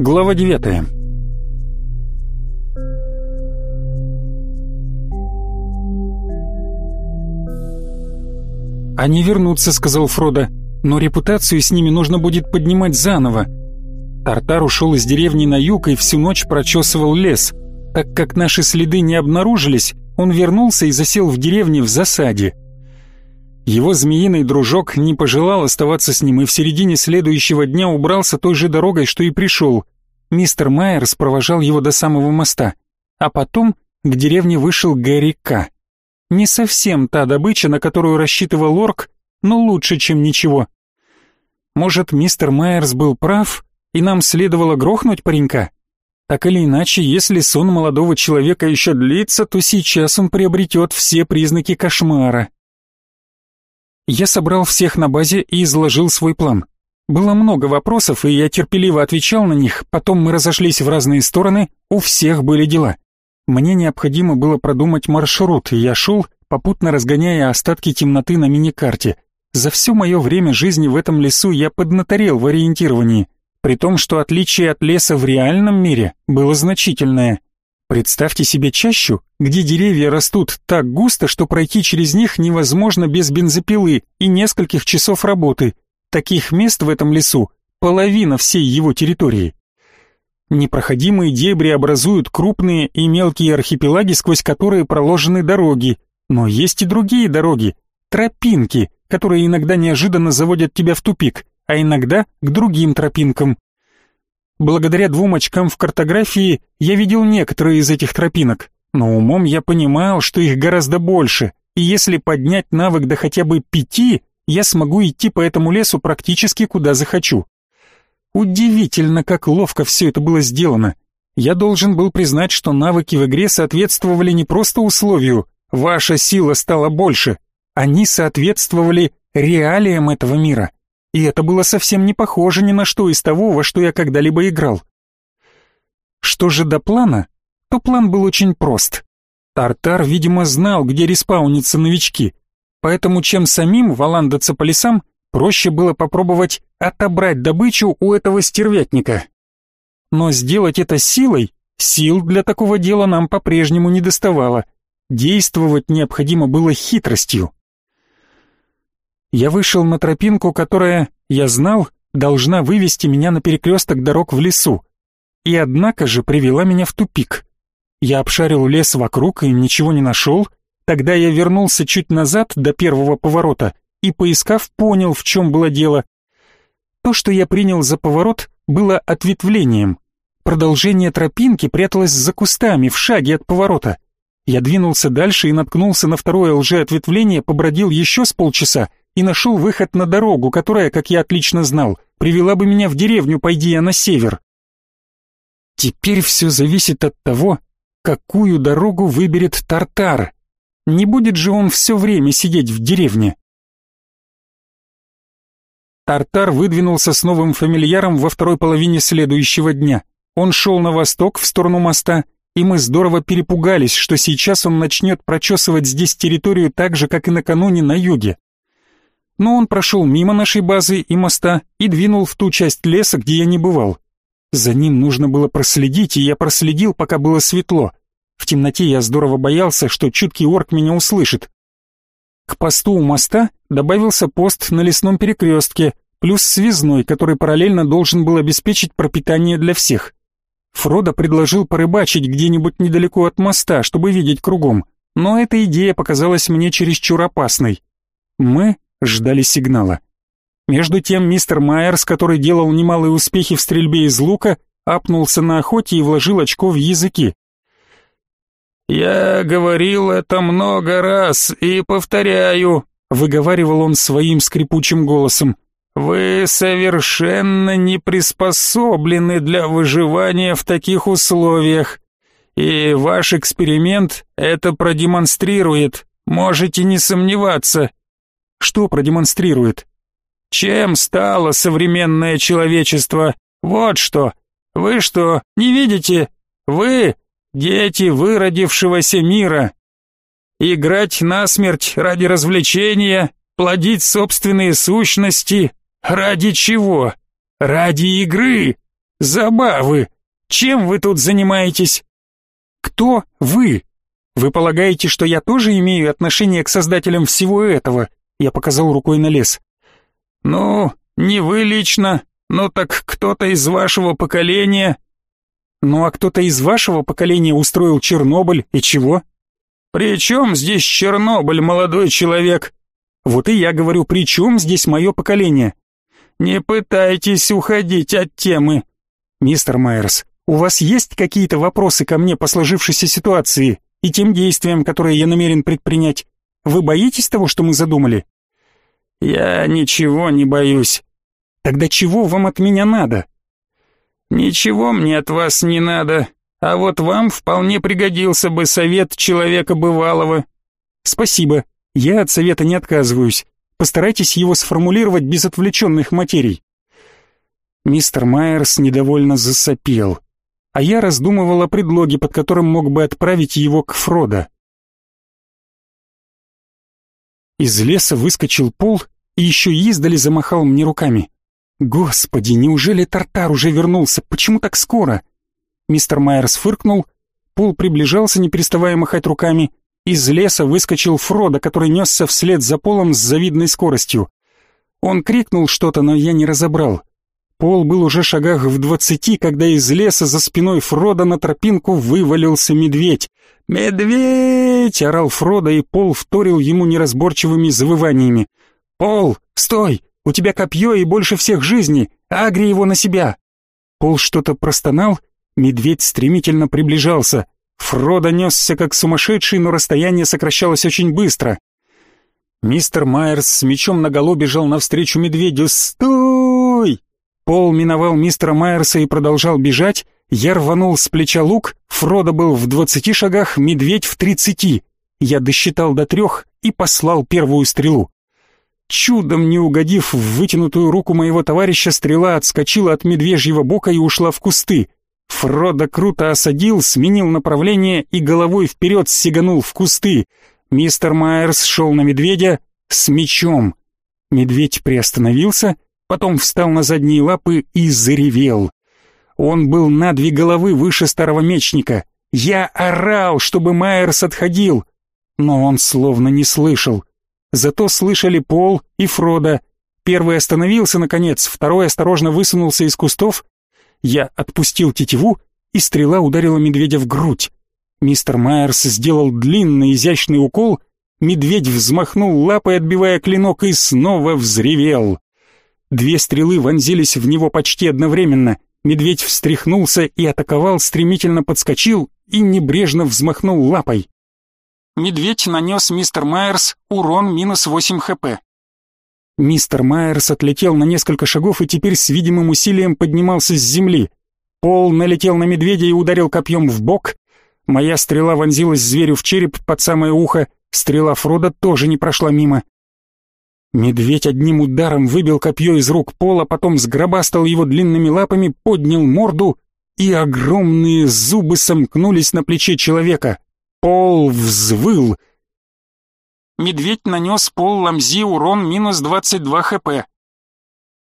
Глава девятая. «Они вернутся», — сказал Фродо, — «но репутацию с ними нужно будет поднимать заново». Тартар ушел из деревни на юг и всю ночь прочесывал лес. Так как наши следы не обнаружились, он вернулся и засел в деревне в засаде. Его змеиный дружок не пожелал оставаться с ним и в середине следующего дня убрался той же дорогой, что и пришел. Мистер Майерс провожал его до самого моста, а потом к деревне вышел Гэри К. Не совсем та добыча, на которую рассчитывал Орк, но лучше, чем ничего. Может, мистер Майерс был прав, и нам следовало грохнуть паренька? Так или иначе, если сон молодого человека еще длится, то сейчас он приобретет все признаки кошмара. Я собрал всех на базе и изложил свой план. Было много вопросов, и я терпеливо отвечал на них, потом мы разошлись в разные стороны, у всех были дела. Мне необходимо было продумать маршрут, и я шел, попутно разгоняя остатки темноты на миникарте. За все мое время жизни в этом лесу я поднаторел в ориентировании, при том, что отличие от леса в реальном мире было значительное. Представьте себе чащу, где деревья растут так густо, что пройти через них невозможно без бензопилы и нескольких часов работы. Таких мест в этом лесу половина всей его территории. Непроходимые дебри образуют крупные и мелкие архипелаги, сквозь которые проложены дороги. Но есть и другие дороги, тропинки, которые иногда неожиданно заводят тебя в тупик, а иногда к другим тропинкам. Благодаря двум очкам в картографии я видел некоторые из этих тропинок, но умом я понимал, что их гораздо больше, и если поднять навык до хотя бы пяти, я смогу идти по этому лесу практически куда захочу. Удивительно, как ловко все это было сделано. Я должен был признать, что навыки в игре соответствовали не просто условию «ваша сила стала больше», они соответствовали реалиям этого мира и это было совсем не похоже ни на что из того, во что я когда-либо играл. Что же до плана, то план был очень прост. Тартар, видимо, знал, где респаунятся новички, поэтому чем самим валандаться по лесам, проще было попробовать отобрать добычу у этого стервятника. Но сделать это силой, сил для такого дела нам по-прежнему не доставало. Действовать необходимо было хитростью я вышел на тропинку, которая, я знал, должна вывести меня на перекресток дорог в лесу. И однако же привела меня в тупик. Я обшарил лес вокруг и ничего не нашел. Тогда я вернулся чуть назад до первого поворота и, поискав, понял, в чем было дело. То, что я принял за поворот, было ответвлением. Продолжение тропинки пряталось за кустами в шаге от поворота. Я двинулся дальше и наткнулся на второе лжеответвление, побродил еще с полчаса и нашел выход на дорогу, которая, как я отлично знал, привела бы меня в деревню, пойди я на север. Теперь все зависит от того, какую дорогу выберет Тартар. Не будет же он все время сидеть в деревне. Тартар выдвинулся с новым фамильяром во второй половине следующего дня. Он шел на восток, в сторону моста, и мы здорово перепугались, что сейчас он начнет прочесывать здесь территорию так же, как и накануне на юге но он прошел мимо нашей базы и моста и двинул в ту часть леса, где я не бывал. За ним нужно было проследить, и я проследил, пока было светло. В темноте я здорово боялся, что чуткий орк меня услышит. К посту у моста добавился пост на лесном перекрестке, плюс связной, который параллельно должен был обеспечить пропитание для всех. Фродо предложил порыбачить где-нибудь недалеко от моста, чтобы видеть кругом, но эта идея показалась мне чересчур опасной. Мы ждали сигнала. Между тем мистер Майерс, который делал немалые успехи в стрельбе из лука, апнулся на охоте и вложил очко в языки. «Я говорил это много раз и повторяю», — выговаривал он своим скрипучим голосом. «Вы совершенно не приспособлены для выживания в таких условиях, и ваш эксперимент это продемонстрирует, можете не сомневаться. Что продемонстрирует? Чем стало современное человечество? Вот что. Вы что, не видите? Вы — дети выродившегося мира. Играть насмерть ради развлечения, плодить собственные сущности. Ради чего? Ради игры. Забавы. Чем вы тут занимаетесь? Кто вы? Вы полагаете, что я тоже имею отношение к создателям всего этого? Я показал рукой на лес. Ну, не вы лично, но так кто-то из вашего поколения. Ну а кто-то из вашего поколения устроил Чернобыль и чего? При чем здесь Чернобыль, молодой человек? Вот и я говорю, при чем здесь мое поколение? Не пытайтесь уходить от темы. Мистер Майерс, у вас есть какие-то вопросы ко мне по сложившейся ситуации и тем действиям, которые я намерен предпринять? Вы боитесь того, что мы задумали? Я ничего не боюсь. Тогда чего вам от меня надо? Ничего мне от вас не надо, а вот вам вполне пригодился бы совет человека бывалого. Спасибо, я от совета не отказываюсь. Постарайтесь его сформулировать без отвлеченных материй. Мистер Майерс недовольно засопел, а я раздумывал о предлоге, под которым мог бы отправить его к Фродо. Из леса выскочил Пол и еще издали замахал мне руками. Господи, неужели Тартар уже вернулся? Почему так скоро? Мистер Майерс фыркнул, Пол приближался, не переставая махать руками. Из леса выскочил Фродо, который несся вслед за Полом с завидной скоростью. Он крикнул что-то, но я не разобрал. Пол был уже шагах в двадцати, когда из леса за спиной Фрода на тропинку вывалился медведь. «Медведь!» — орал Фродо, и Пол вторил ему неразборчивыми завываниями. «Пол, стой! У тебя копье и больше всех жизни! Агри его на себя!» Пол что-то простонал, медведь стремительно приближался. Фродо несся как сумасшедший, но расстояние сокращалось очень быстро. Мистер Майерс с мечом наголо бежал навстречу медведю. «Стой!» Пол миновал мистера Майерса и продолжал бежать. Я рванул с плеча лук, Фродо был в двадцати шагах, медведь в тридцати. Я досчитал до трех и послал первую стрелу. Чудом не угодив в вытянутую руку моего товарища, стрела отскочила от медвежьего бока и ушла в кусты. Фродо круто осадил, сменил направление и головой вперед сиганул в кусты. Мистер Майерс шел на медведя с мечом. Медведь приостановился — потом встал на задние лапы и заревел. Он был на две головы выше старого мечника. Я орал, чтобы Майерс отходил, но он словно не слышал. Зато слышали Пол и Фродо. Первый остановился, наконец, второй осторожно высунулся из кустов. Я отпустил тетиву, и стрела ударила медведя в грудь. Мистер Майерс сделал длинный изящный укол, медведь взмахнул лапой, отбивая клинок, и снова взревел. Две стрелы вонзились в него почти одновременно. Медведь встряхнулся и атаковал, стремительно подскочил и небрежно взмахнул лапой. Медведь нанес мистер Майерс урон минус 8 хп. Мистер Майерс отлетел на несколько шагов и теперь с видимым усилием поднимался с земли. Пол налетел на медведя и ударил копьем в бок. Моя стрела вонзилась зверю в череп под самое ухо, стрела Фрода тоже не прошла мимо. Медведь одним ударом выбил копье из рук пола, потом сгробастал его длинными лапами, поднял морду, и огромные зубы сомкнулись на плече человека. Пол взвыл. Медведь нанес Пол Ламзи урон минус 22 хп.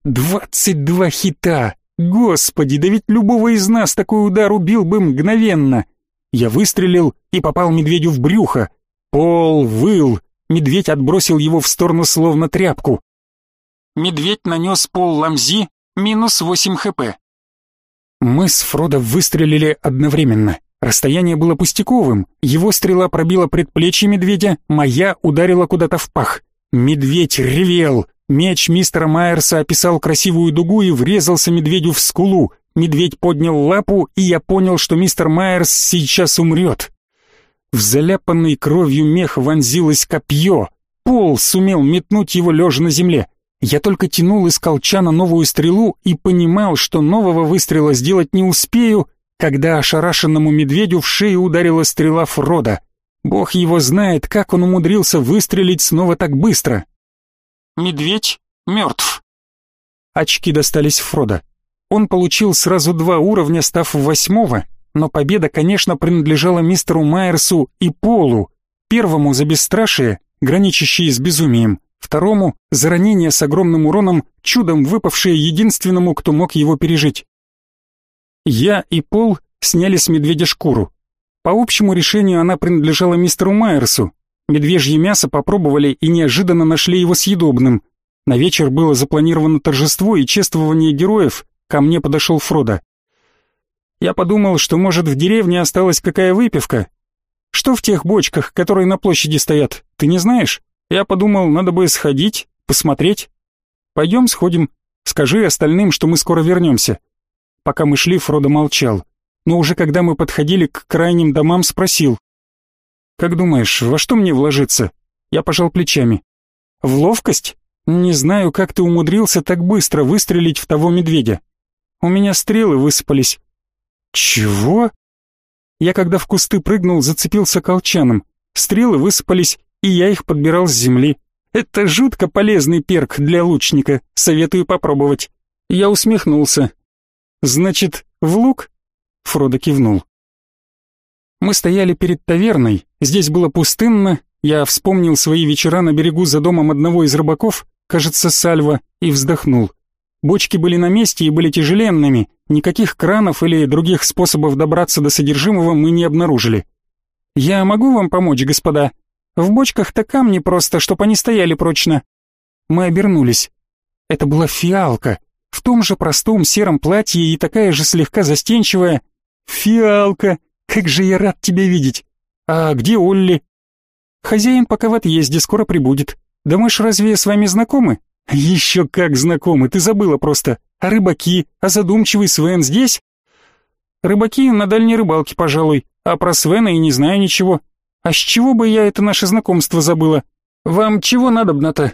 «Двадцать два хита! Господи, да ведь любого из нас такой удар убил бы мгновенно!» Я выстрелил и попал медведю в брюхо. Пол выл, Медведь отбросил его в сторону словно тряпку. Медведь нанес пол ламзи, минус 8 хп. Мы с Фродо выстрелили одновременно. Расстояние было пустяковым. Его стрела пробила предплечье медведя, моя ударила куда-то в пах. Медведь ревел. Меч мистера Майерса описал красивую дугу и врезался медведю в скулу. Медведь поднял лапу, и я понял, что мистер Майерс сейчас умрет. В заляпанный кровью мех вонзилось копье. Пол сумел метнуть его лежа на земле. Я только тянул из колчана новую стрелу и понимал, что нового выстрела сделать не успею, когда ошарашенному медведю в шею ударила стрела Фрода. Бог его знает, как он умудрился выстрелить снова так быстро. Медведь мертв. Очки достались Фрода. Он получил сразу два уровня, став восьмого, но победа, конечно, принадлежала мистеру Майерсу и Полу, первому за бесстрашие, граничащее с безумием, второму за ранение с огромным уроном, чудом выпавшее единственному, кто мог его пережить. Я и Пол сняли с медведя шкуру. По общему решению она принадлежала мистеру Майерсу. Медвежье мясо попробовали и неожиданно нашли его съедобным. На вечер было запланировано торжество и чествование героев. Ко мне подошел Фродо. Я подумал, что, может, в деревне осталась какая выпивка. Что в тех бочках, которые на площади стоят, ты не знаешь? Я подумал, надо бы сходить, посмотреть. Пойдем сходим. Скажи остальным, что мы скоро вернемся. Пока мы шли, Фродо молчал. Но уже когда мы подходили к крайним домам, спросил. «Как думаешь, во что мне вложиться?» Я пожал плечами. «В ловкость? Не знаю, как ты умудрился так быстро выстрелить в того медведя. У меня стрелы высыпались». «Чего?» Я когда в кусты прыгнул, зацепился колчаном. Стрелы высыпались, и я их подбирал с земли. Это жутко полезный перк для лучника, советую попробовать. Я усмехнулся. Значит, в лук? Фродо кивнул. Мы стояли перед таверной, здесь было пустынно, я вспомнил свои вечера на берегу за домом одного из рыбаков, кажется, Сальва, и вздохнул. Бочки были на месте и были тяжеленными, никаких кранов или других способов добраться до содержимого мы не обнаружили. «Я могу вам помочь, господа? В бочках-то камни просто, чтоб они стояли прочно». Мы обернулись. Это была фиалка, в том же простом сером платье и такая же слегка застенчивая. «Фиалка, как же я рад тебя видеть! А где Олли?» «Хозяин пока в отъезде, скоро прибудет. Думаешь, разве с вами знакомы?» «Еще как знакомы, ты забыла просто. А рыбаки, а задумчивый Свен здесь?» «Рыбаки на дальней рыбалке, пожалуй, а про Свена и не знаю ничего. А с чего бы я это наше знакомство забыла? Вам чего надобно-то?»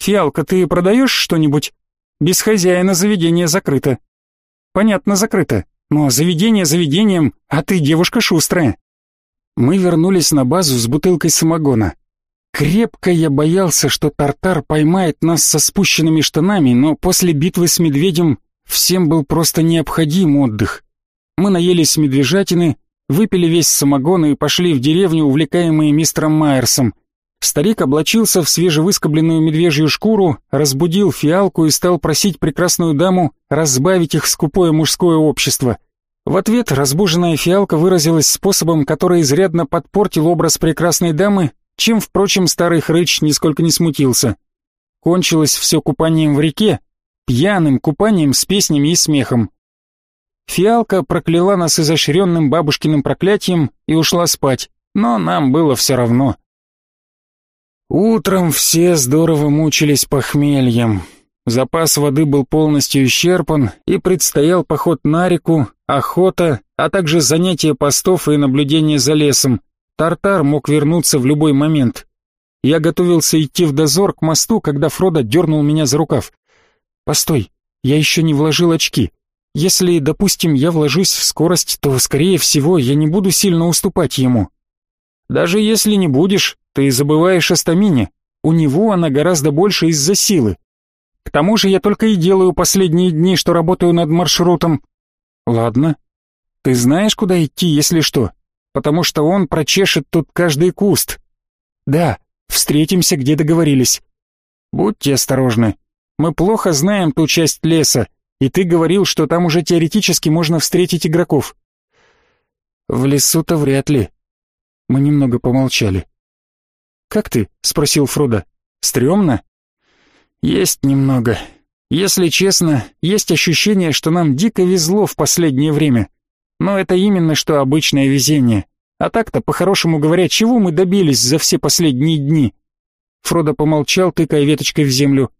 «Фиалка, ты продаешь что-нибудь?» «Без хозяина заведение закрыто». «Понятно, закрыто. Но заведение заведением, а ты девушка шустрая». Мы вернулись на базу с бутылкой самогона. Крепко я боялся, что Тартар поймает нас со спущенными штанами, но после битвы с медведем всем был просто необходим отдых. Мы наелись медвежатины, выпили весь самогон и пошли в деревню, увлекаемые мистером Майерсом. Старик облачился в свежевыскобленную медвежью шкуру, разбудил фиалку и стал просить прекрасную даму разбавить их скупое мужское общество. В ответ разбуженная фиалка выразилась способом, который изрядно подпортил образ прекрасной дамы чем, впрочем, старый хрыч нисколько не смутился. Кончилось все купанием в реке, пьяным купанием с песнями и смехом. Фиалка прокляла нас изощренным бабушкиным проклятием и ушла спать, но нам было все равно. Утром все здорово мучились похмельем. Запас воды был полностью исчерпан, и предстоял поход на реку, охота, а также занятие постов и наблюдение за лесом, Тартар мог вернуться в любой момент. Я готовился идти в дозор к мосту, когда Фродо дернул меня за рукав. «Постой, я еще не вложил очки. Если, допустим, я вложусь в скорость, то, скорее всего, я не буду сильно уступать ему». «Даже если не будешь, ты забываешь о стамине. У него она гораздо больше из-за силы. К тому же я только и делаю последние дни, что работаю над маршрутом». «Ладно. Ты знаешь, куда идти, если что?» Потому что он прочешет тут каждый куст. Да, встретимся, где договорились. Будьте осторожны. Мы плохо знаем ту часть леса, и ты говорил, что там уже теоретически можно встретить игроков. В лесу-то вряд ли. Мы немного помолчали. «Как ты?» — спросил Фродо. «Стремно?» «Есть немного. Если честно, есть ощущение, что нам дико везло в последнее время. Но это именно что обычное везение. А так-то, по-хорошему говоря, чего мы добились за все последние дни? Фродо помолчал, тыкая веточкой в землю.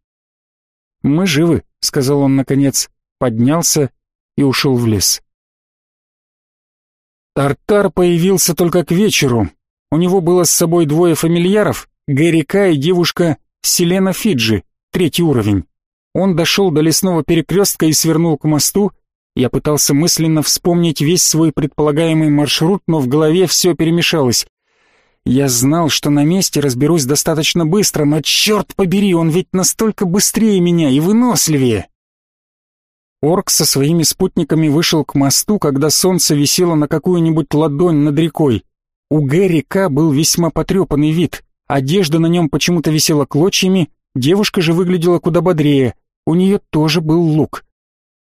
«Мы живы», — сказал он наконец, поднялся и ушел в лес. Тартар появился только к вечеру. У него было с собой двое фамильяров, Гарика и девушка Селена Фиджи, третий уровень. Он дошел до лесного перекрестка и свернул к мосту, я пытался мысленно вспомнить весь свой предполагаемый маршрут, но в голове все перемешалось. Я знал, что на месте разберусь достаточно быстро, но черт побери, он ведь настолько быстрее меня и выносливее. Орк со своими спутниками вышел к мосту, когда солнце висело на какую-нибудь ладонь над рекой. У Гэри К был весьма потрепанный вид, одежда на нем почему-то висела клочьями, девушка же выглядела куда бодрее, у нее тоже был лук.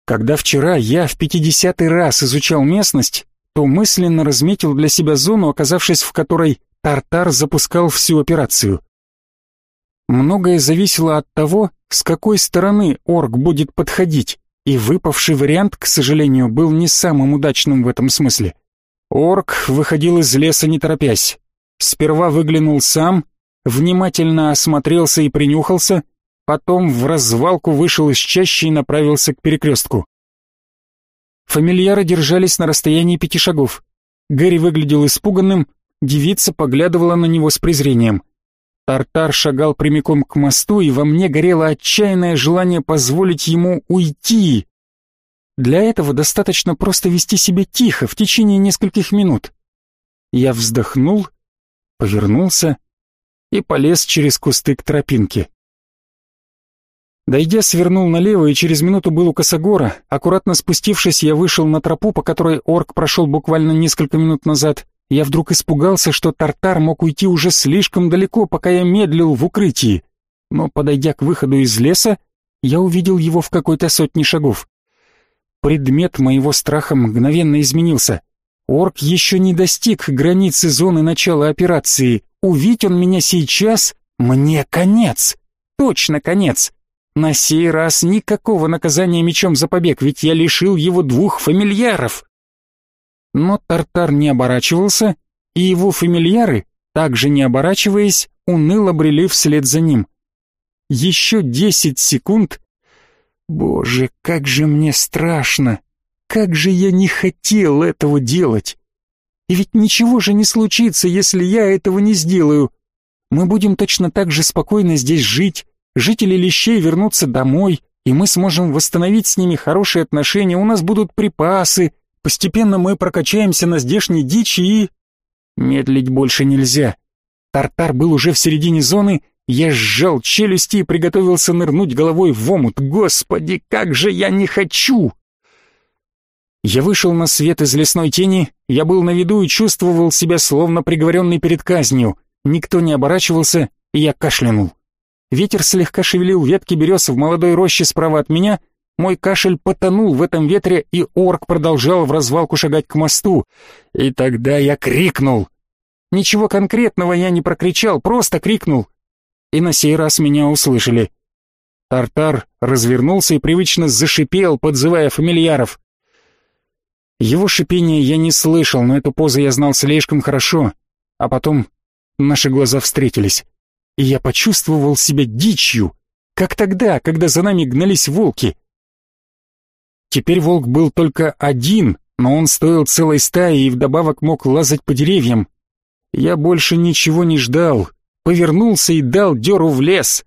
Когда вчера я в пятидесятый раз изучал местность, то мысленно разметил для себя зону, оказавшись в которой Тартар запускал всю операцию. Многое зависело от того, с какой стороны орк будет подходить, и выпавший вариант, к сожалению, был не самым удачным в этом смысле. Орк выходил из леса не торопясь. Сперва выглянул сам, внимательно осмотрелся и принюхался, потом в развалку вышел из чащи и направился к перекрестку. Фамильяры держались на расстоянии пяти шагов. Гэри выглядел испуганным, девица поглядывала на него с презрением. Тартар шагал прямиком к мосту, и во мне горело отчаянное желание позволить ему уйти. Для этого достаточно просто вести себя тихо в течение нескольких минут. Я вздохнул, повернулся и полез через кусты к тропинке. Дойдя, свернул налево и через минуту был у косогора. Аккуратно спустившись, я вышел на тропу, по которой орк прошел буквально несколько минут назад. Я вдруг испугался, что Тартар мог уйти уже слишком далеко, пока я медлил в укрытии. Но, подойдя к выходу из леса, я увидел его в какой-то сотне шагов. Предмет моего страха мгновенно изменился. Орк еще не достиг границы зоны начала операции. Увидь он меня сейчас, мне конец. Точно конец. На сей раз никакого наказания мечом за побег, ведь я лишил его двух фамильяров. Но Тартар не оборачивался, и его фамильяры, также не оборачиваясь, уныло брели вслед за ним. Еще десять секунд. Боже, как же мне страшно! Как же я не хотел этого делать! И ведь ничего же не случится, если я этого не сделаю. Мы будем точно так же спокойно здесь жить, жители Лещей вернутся домой, и мы сможем восстановить с ними хорошие отношения, у нас будут припасы, постепенно мы прокачаемся на здешней дичи и... Медлить больше нельзя. Тартар был уже в середине зоны, я сжал челюсти и приготовился нырнуть головой в омут. Господи, как же я не хочу! Я вышел на свет из лесной тени, я был на виду и чувствовал себя словно приговоренный перед казнью. Никто не оборачивался, и я кашлянул. Ветер слегка шевелил ветки берез в молодой роще справа от меня. Мой кашель потонул в этом ветре, и орк продолжал в развалку шагать к мосту. И тогда я крикнул. Ничего конкретного я не прокричал, просто крикнул. И на сей раз меня услышали. Тартар развернулся и привычно зашипел, подзывая фамильяров. Его шипение я не слышал, но эту позу я знал слишком хорошо. А потом наши глаза встретились и я почувствовал себя дичью, как тогда, когда за нами гнались волки. Теперь волк был только один, но он стоил целой стаи и вдобавок мог лазать по деревьям. Я больше ничего не ждал, повернулся и дал дёру в лес.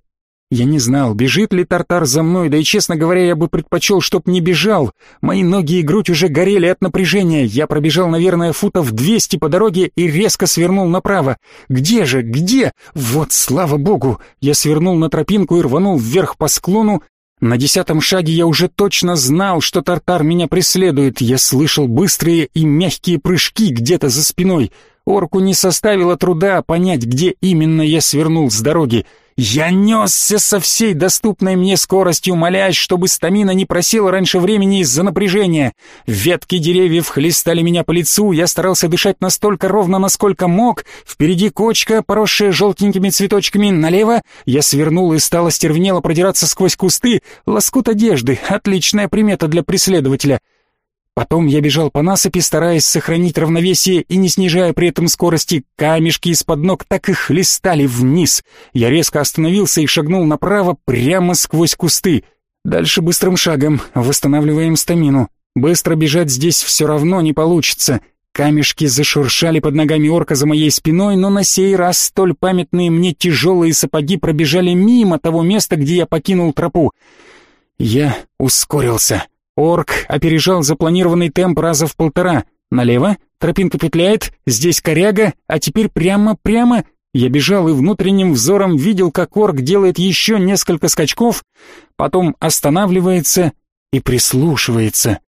Я не знал, бежит ли Тартар за мной, да и, честно говоря, я бы предпочел, чтоб не бежал. Мои ноги и грудь уже горели от напряжения. Я пробежал, наверное, футов двести по дороге и резко свернул направо. Где же, где? Вот, слава богу! Я свернул на тропинку и рванул вверх по склону. На десятом шаге я уже точно знал, что Тартар меня преследует. Я слышал быстрые и мягкие прыжки где-то за спиной. Орку не составило труда понять, где именно я свернул с дороги. Я несся со всей доступной мне скоростью, молясь, чтобы стамина не просела раньше времени из-за напряжения. Ветки деревьев хлестали меня по лицу, я старался дышать настолько ровно, насколько мог. Впереди кочка, поросшая желтенькими цветочками, налево. Я свернул и стал остервенело продираться сквозь кусты. Лоскут одежды — отличная примета для преследователя. Потом я бежал по насыпи, стараясь сохранить равновесие и не снижая при этом скорости. Камешки из-под ног так и хлестали вниз. Я резко остановился и шагнул направо, прямо сквозь кусты. Дальше быстрым шагом, восстанавливаем стамину. Быстро бежать здесь все равно не получится. Камешки зашуршали под ногами орка за моей спиной, но на сей раз столь памятные мне тяжелые сапоги пробежали мимо того места, где я покинул тропу. Я ускорился. Орк опережал запланированный темп раза в полтора. Налево, тропинка петляет, здесь коряга, а теперь прямо-прямо. Я бежал и внутренним взором видел, как орк делает еще несколько скачков, потом останавливается и прислушивается.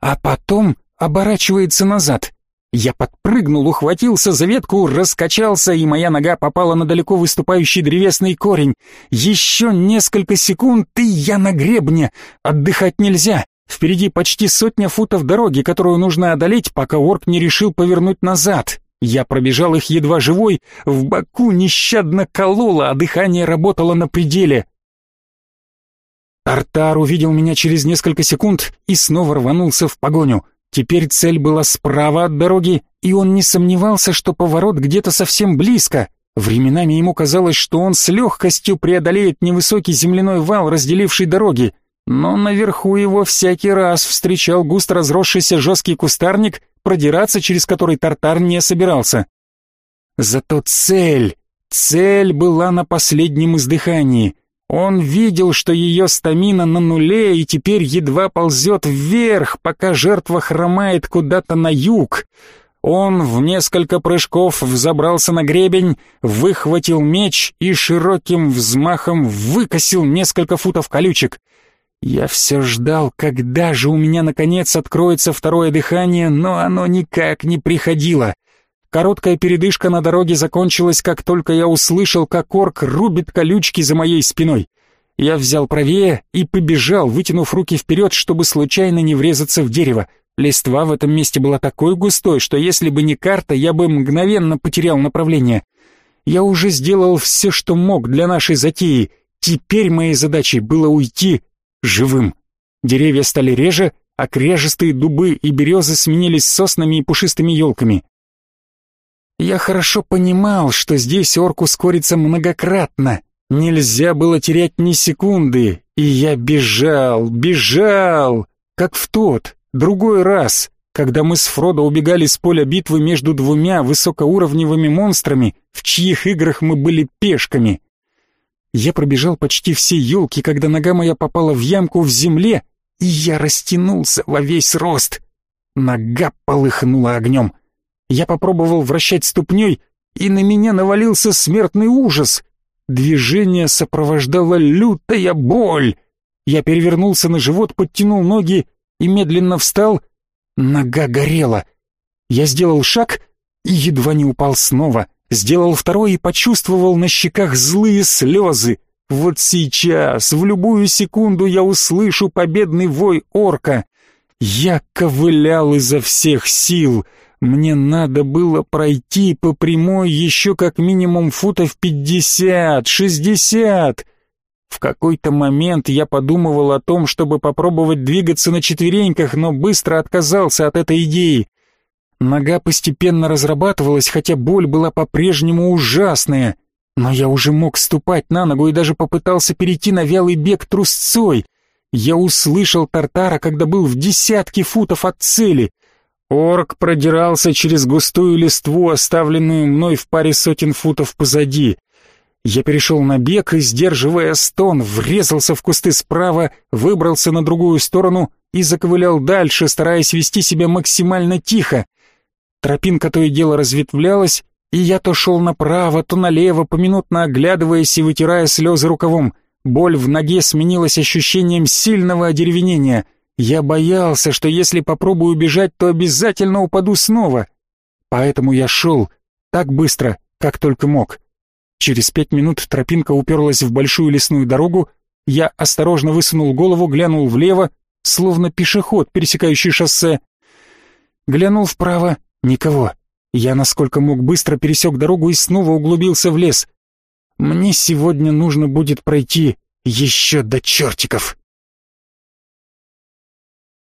А потом оборачивается назад. Я подпрыгнул, ухватился за ветку, раскачался, и моя нога попала на далеко выступающий древесный корень. Еще несколько секунд, и я на гребне. Отдыхать нельзя. Впереди почти сотня футов дороги, которую нужно одолеть, пока орк не решил повернуть назад. Я пробежал их едва живой, в боку нещадно кололо, а дыхание работало на пределе. Артар увидел меня через несколько секунд и снова рванулся в погоню. Теперь цель была справа от дороги, и он не сомневался, что поворот где-то совсем близко. Временами ему казалось, что он с легкостью преодолеет невысокий земляной вал, разделивший дороги, но наверху его всякий раз встречал густо разросшийся жесткий кустарник, продираться через который Тартар не собирался. Зато цель, цель была на последнем издыхании. Он видел, что ее стамина на нуле и теперь едва ползет вверх, пока жертва хромает куда-то на юг. Он в несколько прыжков взобрался на гребень, выхватил меч и широким взмахом выкосил несколько футов колючек. Я все ждал, когда же у меня наконец откроется второе дыхание, но оно никак не приходило. Короткая передышка на дороге закончилась, как только я услышал, как орк рубит колючки за моей спиной. Я взял правее и побежал, вытянув руки вперед, чтобы случайно не врезаться в дерево. Листва в этом месте была такой густой, что если бы не карта, я бы мгновенно потерял направление. Я уже сделал все, что мог для нашей затеи. Теперь моей задачей было уйти живым. Деревья стали реже, а кряжестые дубы и березы сменились соснами и пушистыми елками. Я хорошо понимал, что здесь орк ускорится многократно. Нельзя было терять ни секунды, и я бежал, бежал, как в тот, другой раз, когда мы с Фродо убегали с поля битвы между двумя высокоуровневыми монстрами, в чьих играх мы были пешками. Я пробежал почти все елки, когда нога моя попала в ямку в земле, и я растянулся во весь рост. Нога полыхнула огнем. Я попробовал вращать ступней, и на меня навалился смертный ужас. Движение сопровождала лютая боль. Я перевернулся на живот, подтянул ноги и медленно встал. Нога горела. Я сделал шаг и едва не упал снова. Сделал второй и почувствовал на щеках злые слезы. Вот сейчас, в любую секунду я услышу победный вой орка. Я ковылял изо всех сил. Мне надо было пройти по прямой еще как минимум футов пятьдесят, шестьдесят. В какой-то момент я подумывал о том, чтобы попробовать двигаться на четвереньках, но быстро отказался от этой идеи. Нога постепенно разрабатывалась, хотя боль была по-прежнему ужасная. Но я уже мог ступать на ногу и даже попытался перейти на вялый бег трусцой. Я услышал Тартара, когда был в десятке футов от цели. Орк продирался через густую листву, оставленную мной в паре сотен футов позади. Я перешел на бег и, сдерживая стон, врезался в кусты справа, выбрался на другую сторону и заковылял дальше, стараясь вести себя максимально тихо. Тропинка то и дело разветвлялась, и я то шел направо, то налево, поминутно оглядываясь и вытирая слезы рукавом. Боль в ноге сменилась ощущением сильного одеревенения. Я боялся, что если попробую бежать, то обязательно упаду снова. Поэтому я шел так быстро, как только мог. Через пять минут тропинка уперлась в большую лесную дорогу, я осторожно высунул голову, глянул влево, словно пешеход, пересекающий шоссе. Глянул вправо, Никого. Я, насколько мог, быстро пересек дорогу и снова углубился в лес. Мне сегодня нужно будет пройти еще до чертиков.